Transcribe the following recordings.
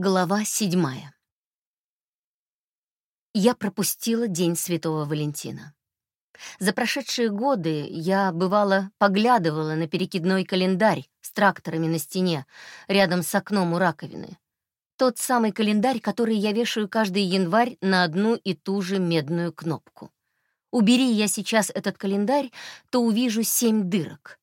Глава седьмая. Я пропустила День Святого Валентина. За прошедшие годы я, бывало, поглядывала на перекидной календарь с тракторами на стене, рядом с окном у раковины. Тот самый календарь, который я вешаю каждый январь на одну и ту же медную кнопку. Убери я сейчас этот календарь, то увижу семь дырок.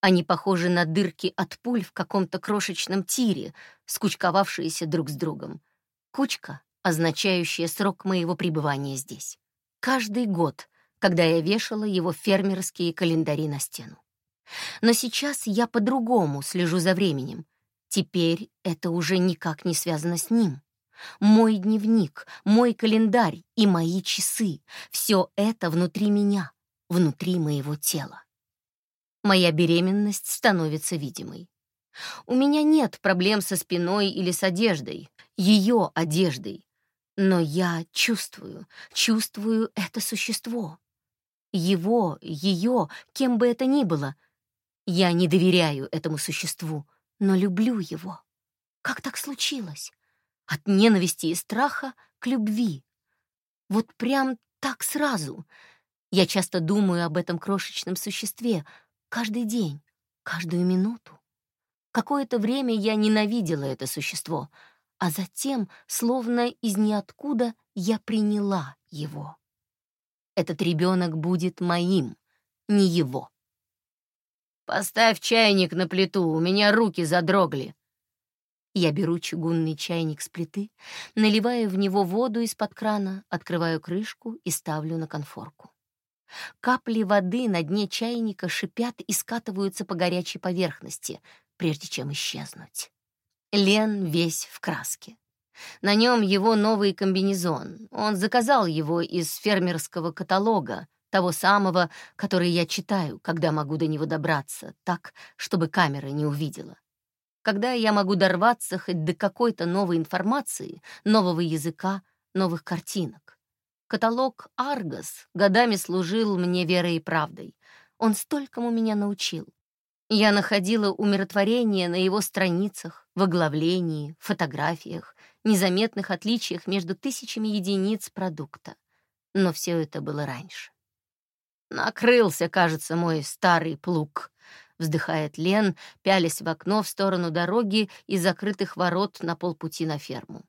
Они похожи на дырки от пуль в каком-то крошечном тире, скучковавшиеся друг с другом. Кучка, означающая срок моего пребывания здесь. Каждый год, когда я вешала его фермерские календари на стену. Но сейчас я по-другому слежу за временем. Теперь это уже никак не связано с ним. Мой дневник, мой календарь и мои часы — все это внутри меня, внутри моего тела моя беременность становится видимой. У меня нет проблем со спиной или с одеждой, ее одеждой. Но я чувствую, чувствую это существо. Его, ее, кем бы это ни было. Я не доверяю этому существу, но люблю его. Как так случилось? От ненависти и страха к любви. Вот прям так сразу. Я часто думаю об этом крошечном существе, Каждый день, каждую минуту. Какое-то время я ненавидела это существо, а затем, словно из ниоткуда, я приняла его. Этот ребенок будет моим, не его. «Поставь чайник на плиту, у меня руки задрогли». Я беру чугунный чайник с плиты, наливаю в него воду из-под крана, открываю крышку и ставлю на конфорку. Капли воды на дне чайника шипят и скатываются по горячей поверхности, прежде чем исчезнуть. Лен весь в краске. На нем его новый комбинезон. Он заказал его из фермерского каталога, того самого, который я читаю, когда могу до него добраться, так, чтобы камера не увидела. Когда я могу дорваться хоть до какой-то новой информации, нового языка, новых картинок. Каталог «Аргос» годами служил мне верой и правдой. Он столькому меня научил. Я находила умиротворение на его страницах, в оглавлении, фотографиях, незаметных отличиях между тысячами единиц продукта. Но все это было раньше. «Накрылся, кажется, мой старый плуг», — вздыхает Лен, пялясь в окно в сторону дороги и закрытых ворот на полпути на ферму.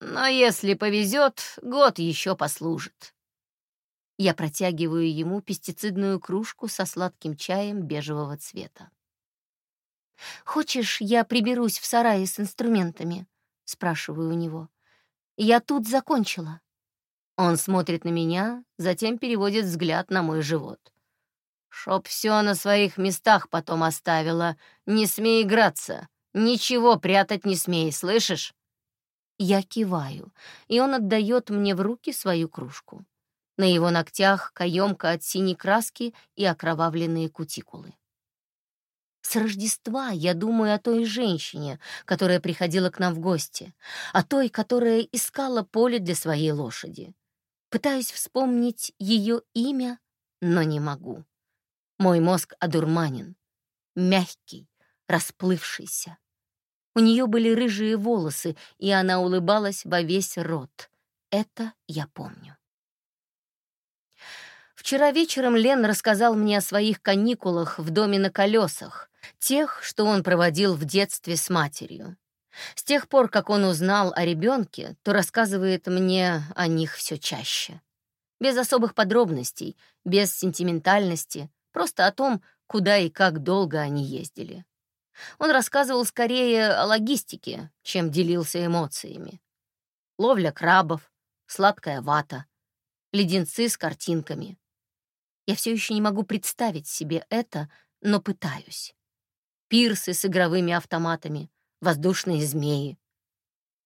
Но если повезет, год еще послужит. Я протягиваю ему пестицидную кружку со сладким чаем бежевого цвета. «Хочешь, я приберусь в сарае с инструментами?» — спрашиваю у него. «Я тут закончила». Он смотрит на меня, затем переводит взгляд на мой живот. «Чтоб все на своих местах потом оставила. Не смей играться. Ничего прятать не смей, слышишь?» Я киваю, и он отдает мне в руки свою кружку. На его ногтях каемка от синей краски и окровавленные кутикулы. С Рождества я думаю о той женщине, которая приходила к нам в гости, о той, которая искала поле для своей лошади. Пытаюсь вспомнить ее имя, но не могу. Мой мозг одурманен, мягкий, расплывшийся. У нее были рыжие волосы, и она улыбалась во весь рот. Это я помню. Вчера вечером Лен рассказал мне о своих каникулах в доме на колесах, тех, что он проводил в детстве с матерью. С тех пор, как он узнал о ребенке, то рассказывает мне о них все чаще. Без особых подробностей, без сентиментальности, просто о том, куда и как долго они ездили. Он рассказывал скорее о логистике, чем делился эмоциями. Ловля крабов, сладкая вата, леденцы с картинками. Я все еще не могу представить себе это, но пытаюсь. Пирсы с игровыми автоматами, воздушные змеи.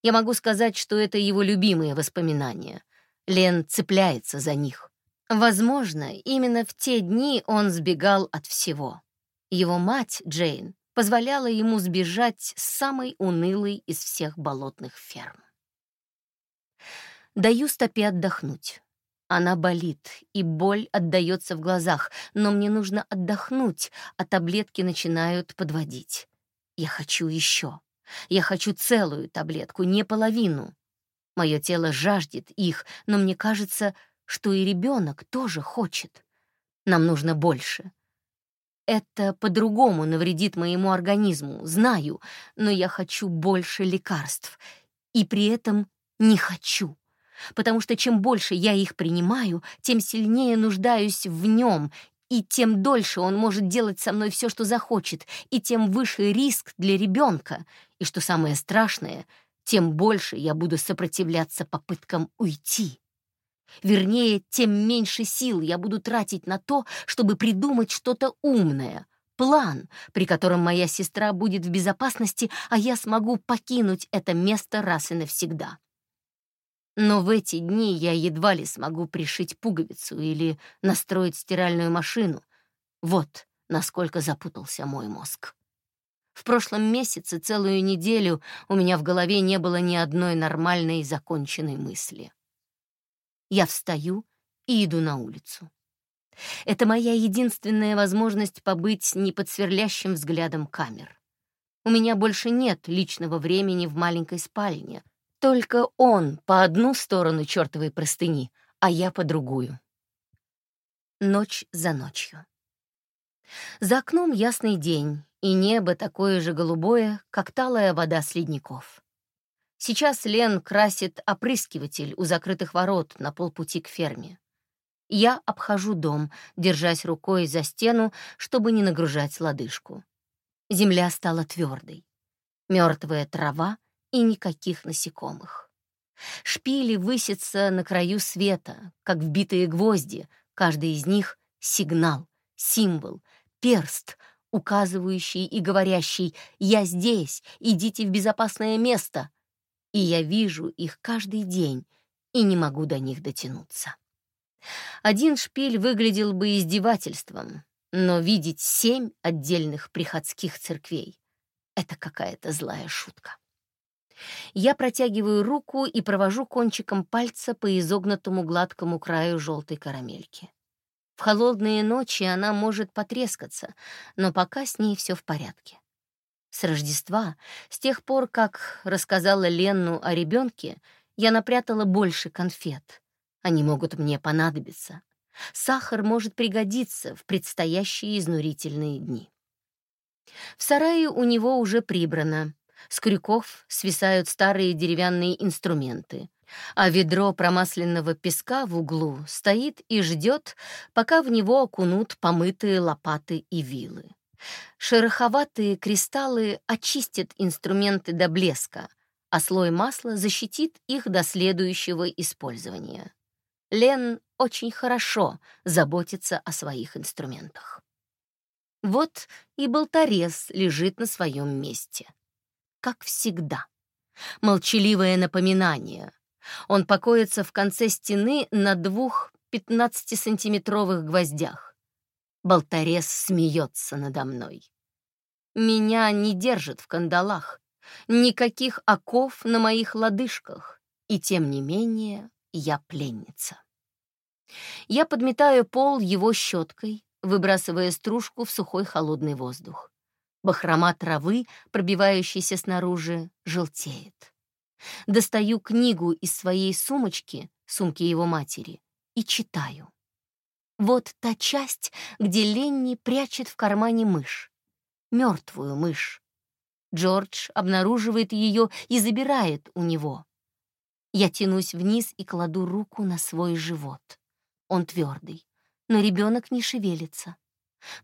Я могу сказать, что это его любимые воспоминания. Лен цепляется за них. Возможно, именно в те дни он сбегал от всего. Его мать, Джейн, позволяла ему сбежать с самой унылой из всех болотных ферм. Даю стопе отдохнуть. Она болит, и боль отдается в глазах, но мне нужно отдохнуть, а таблетки начинают подводить. Я хочу еще. Я хочу целую таблетку, не половину. Мое тело жаждет их, но мне кажется, что и ребенок тоже хочет. Нам нужно больше. Это по-другому навредит моему организму, знаю, но я хочу больше лекарств. И при этом не хочу. Потому что чем больше я их принимаю, тем сильнее нуждаюсь в нем, и тем дольше он может делать со мной все, что захочет, и тем выше риск для ребенка. И что самое страшное, тем больше я буду сопротивляться попыткам уйти. Вернее, тем меньше сил я буду тратить на то, чтобы придумать что-то умное, план, при котором моя сестра будет в безопасности, а я смогу покинуть это место раз и навсегда. Но в эти дни я едва ли смогу пришить пуговицу или настроить стиральную машину. Вот насколько запутался мой мозг. В прошлом месяце целую неделю у меня в голове не было ни одной нормальной законченной мысли. Я встаю и иду на улицу. Это моя единственная возможность побыть не под сверлящим взглядом камер. У меня больше нет личного времени в маленькой спальне, только он по одну сторону чертовой простыни, а я по другую. Ночь за ночью. За окном ясный день, и небо такое же голубое, как талая вода с ледников. Сейчас Лен красит опрыскиватель у закрытых ворот на полпути к ферме. Я обхожу дом, держась рукой за стену, чтобы не нагружать лодыжку. Земля стала твердой. Мертвая трава — и никаких насекомых. Шпили высятся на краю света, как вбитые гвозди, каждый из них — сигнал, символ, перст, указывающий и говорящий «Я здесь, идите в безопасное место». И я вижу их каждый день и не могу до них дотянуться. Один шпиль выглядел бы издевательством, но видеть семь отдельных приходских церквей — это какая-то злая шутка. Я протягиваю руку и провожу кончиком пальца по изогнутому гладкому краю желтой карамельки. В холодные ночи она может потрескаться, но пока с ней все в порядке. С Рождества, с тех пор, как рассказала Ленну о ребенке, я напрятала больше конфет. Они могут мне понадобиться. Сахар может пригодиться в предстоящие изнурительные дни. В сарае у него уже прибрано, с крюков свисают старые деревянные инструменты, а ведро промасленного песка в углу стоит и ждет, пока в него окунут помытые лопаты и вилы. Шероховатые кристаллы очистят инструменты до блеска, а слой масла защитит их до следующего использования. Лен очень хорошо заботится о своих инструментах. Вот и болторез лежит на своем месте как всегда. Молчаливое напоминание. Он покоится в конце стены на двух 15-сантиметровых гвоздях. Болторез смеется надо мной. Меня не держат в кандалах, никаких оков на моих лодыжках, и тем не менее я пленница. Я подметаю пол его щеткой, выбрасывая стружку в сухой холодный воздух. Бахрома травы, пробивающейся снаружи, желтеет. Достаю книгу из своей сумочки, сумки его матери, и читаю. Вот та часть, где Ленни прячет в кармане мышь. Мертвую мышь. Джордж обнаруживает ее и забирает у него. Я тянусь вниз и кладу руку на свой живот. Он твердый, но ребенок не шевелится.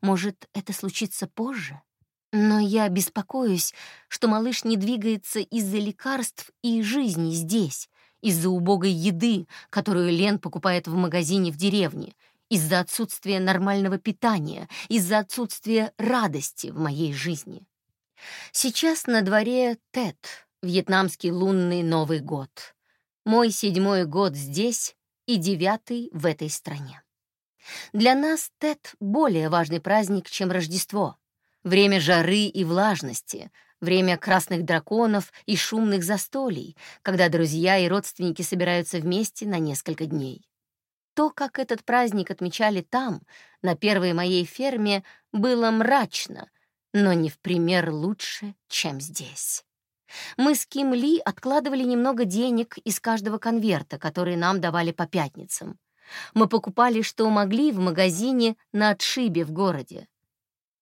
Может, это случится позже? Но я беспокоюсь, что малыш не двигается из-за лекарств и жизни здесь, из-за убогой еды, которую Лен покупает в магазине в деревне, из-за отсутствия нормального питания, из-за отсутствия радости в моей жизни. Сейчас на дворе Тет, вьетнамский лунный Новый год. Мой седьмой год здесь и девятый в этой стране. Для нас Тет более важный праздник, чем Рождество — Время жары и влажности, время красных драконов и шумных застолий, когда друзья и родственники собираются вместе на несколько дней. То, как этот праздник отмечали там, на первой моей ферме, было мрачно, но не в пример лучше, чем здесь. Мы с Ким Ли откладывали немного денег из каждого конверта, который нам давали по пятницам. Мы покупали, что могли в магазине на отшибе в городе.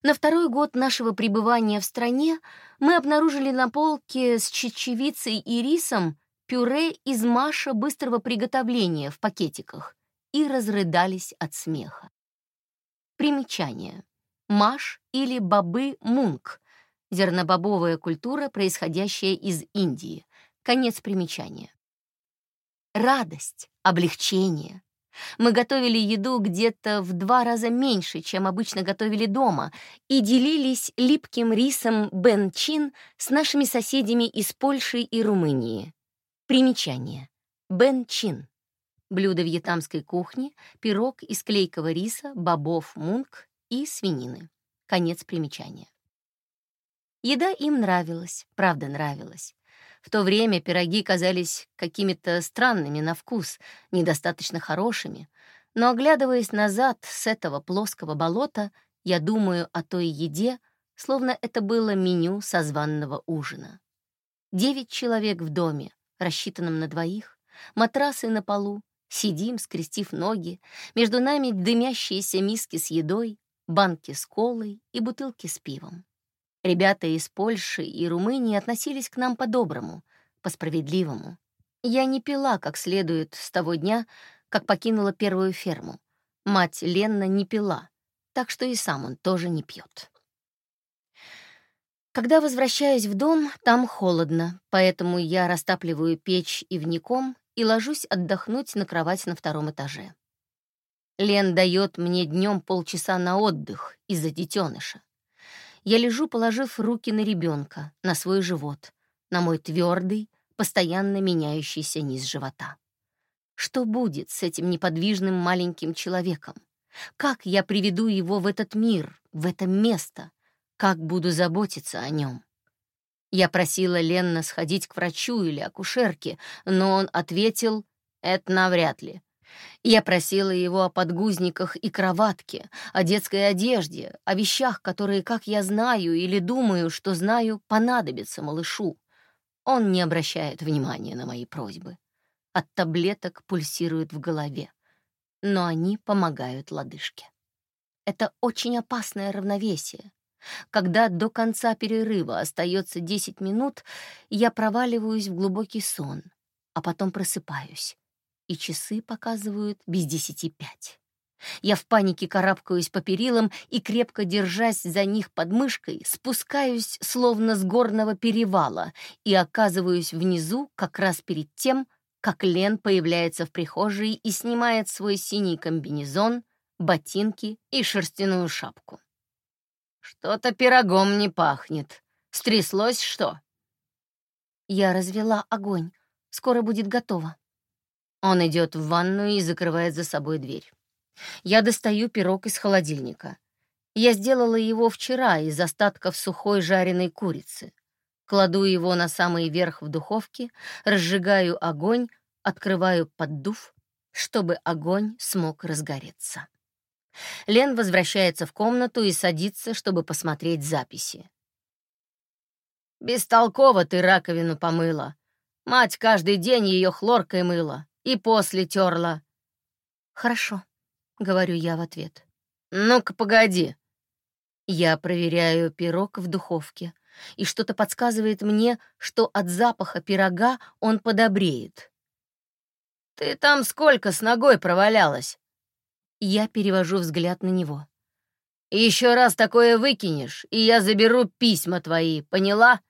На второй год нашего пребывания в стране мы обнаружили на полке с чечевицей и рисом пюре из маша быстрого приготовления в пакетиках и разрыдались от смеха. Примечание. Маш или бобы мунг — зернобобовая культура, происходящая из Индии. Конец примечания. Радость, облегчение, мы готовили еду где-то в два раза меньше, чем обычно готовили дома, и делились липким рисом бен-чин с нашими соседями из Польши и Румынии. Примечание. Бен-чин. Блюдо вьетнамской кухни, пирог из клейкого риса, бобов мунг и свинины. Конец примечания. Еда им нравилась, правда нравилась. В то время пироги казались какими-то странными на вкус, недостаточно хорошими, но, оглядываясь назад с этого плоского болота, я думаю о той еде, словно это было меню созванного ужина. Девять человек в доме, рассчитанном на двоих, матрасы на полу, сидим, скрестив ноги, между нами дымящиеся миски с едой, банки с колой и бутылки с пивом. Ребята из Польши и Румынии относились к нам по-доброму, по-справедливому. Я не пила как следует с того дня, как покинула первую ферму. Мать Ленна не пила, так что и сам он тоже не пьет. Когда возвращаюсь в дом, там холодно, поэтому я растапливаю печь ивником и ложусь отдохнуть на кровать на втором этаже. Лен дает мне днем полчаса на отдых из-за детеныша. Я лежу, положив руки на ребенка, на свой живот, на мой твердый, постоянно меняющийся низ живота. Что будет с этим неподвижным маленьким человеком? Как я приведу его в этот мир, в это место? Как буду заботиться о нем? Я просила Ленна сходить к врачу или акушерке, но он ответил, это навряд ли. Я просила его о подгузниках и кроватке, о детской одежде, о вещах, которые, как я знаю или думаю, что знаю, понадобятся малышу. Он не обращает внимания на мои просьбы. От таблеток пульсирует в голове, но они помогают лодыжке. Это очень опасное равновесие. Когда до конца перерыва остается 10 минут, я проваливаюсь в глубокий сон, а потом просыпаюсь и часы показывают без десяти пять. Я в панике карабкаюсь по перилам и, крепко держась за них под мышкой, спускаюсь словно с горного перевала и оказываюсь внизу как раз перед тем, как Лен появляется в прихожей и снимает свой синий комбинезон, ботинки и шерстяную шапку. «Что-то пирогом не пахнет. Стряслось что?» Я развела огонь. Скоро будет готово. Он идет в ванную и закрывает за собой дверь. Я достаю пирог из холодильника. Я сделала его вчера из остатков сухой жареной курицы. Кладу его на самый верх в духовке, разжигаю огонь, открываю поддув, чтобы огонь смог разгореться. Лен возвращается в комнату и садится, чтобы посмотреть записи. «Бестолково ты раковину помыла. Мать каждый день ее хлоркой мыла и после терла». «Хорошо», — говорю я в ответ. «Ну-ка, погоди». Я проверяю пирог в духовке, и что-то подсказывает мне, что от запаха пирога он подобреет. «Ты там сколько с ногой провалялась?» Я перевожу взгляд на него. «Еще раз такое выкинешь, и я заберу письма твои, поняла?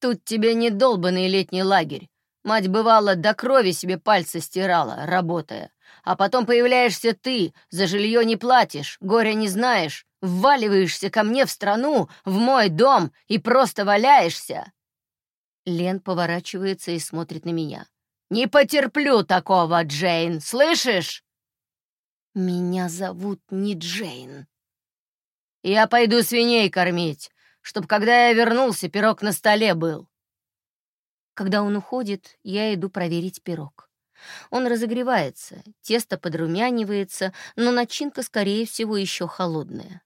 Тут тебе не долбанный летний лагерь. Мать, бывало, до крови себе пальцы стирала, работая. А потом появляешься ты, за жилье не платишь, горя не знаешь, вваливаешься ко мне в страну, в мой дом и просто валяешься. Лен поворачивается и смотрит на меня. «Не потерплю такого, Джейн, слышишь?» «Меня зовут не Джейн». «Я пойду свиней кормить, чтоб, когда я вернулся, пирог на столе был. Когда он уходит, я иду проверить пирог. Он разогревается, тесто подрумянивается, но начинка, скорее всего, еще холодная.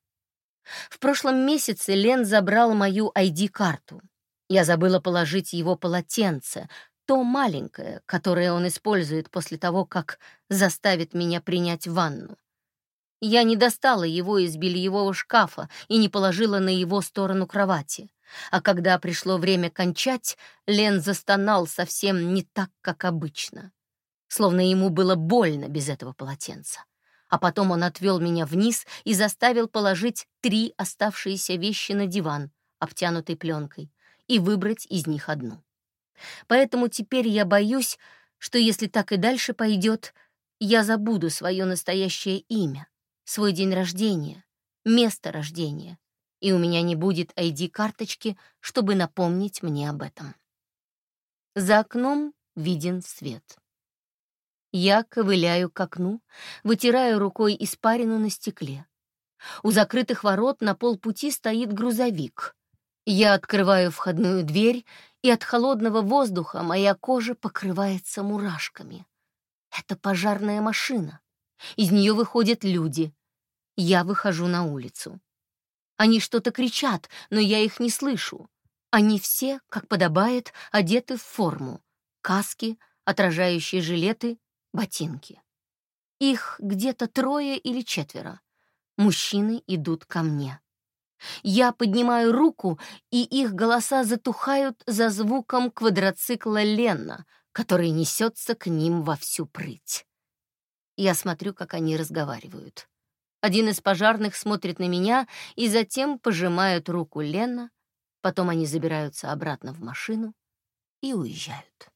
В прошлом месяце Лен забрал мою ID-карту. Я забыла положить его полотенце, то маленькое, которое он использует после того, как заставит меня принять ванну. Я не достала его из бельевого шкафа и не положила на его сторону кровати. А когда пришло время кончать, Лен застонал совсем не так, как обычно. Словно ему было больно без этого полотенца. А потом он отвел меня вниз и заставил положить три оставшиеся вещи на диван, обтянутый пленкой, и выбрать из них одну. Поэтому теперь я боюсь, что если так и дальше пойдет, я забуду свое настоящее имя, свой день рождения, место рождения, и у меня не будет ID-карточки, чтобы напомнить мне об этом. За окном виден свет. Я ковыляю к окну, вытираю рукой испарину на стекле. У закрытых ворот на полпути стоит грузовик. Я открываю входную дверь, и от холодного воздуха моя кожа покрывается мурашками. Это пожарная машина. Из нее выходят люди, я выхожу на улицу. Они что-то кричат, но я их не слышу. Они все, как подобает, одеты в форму. Каски, отражающие жилеты, ботинки. Их где-то трое или четверо. Мужчины идут ко мне. Я поднимаю руку, и их голоса затухают за звуком квадроцикла Ленна, который несется к ним во всю прыть. Я смотрю, как они разговаривают. Один из пожарных смотрит на меня и затем пожимает руку Лена, потом они забираются обратно в машину и уезжают.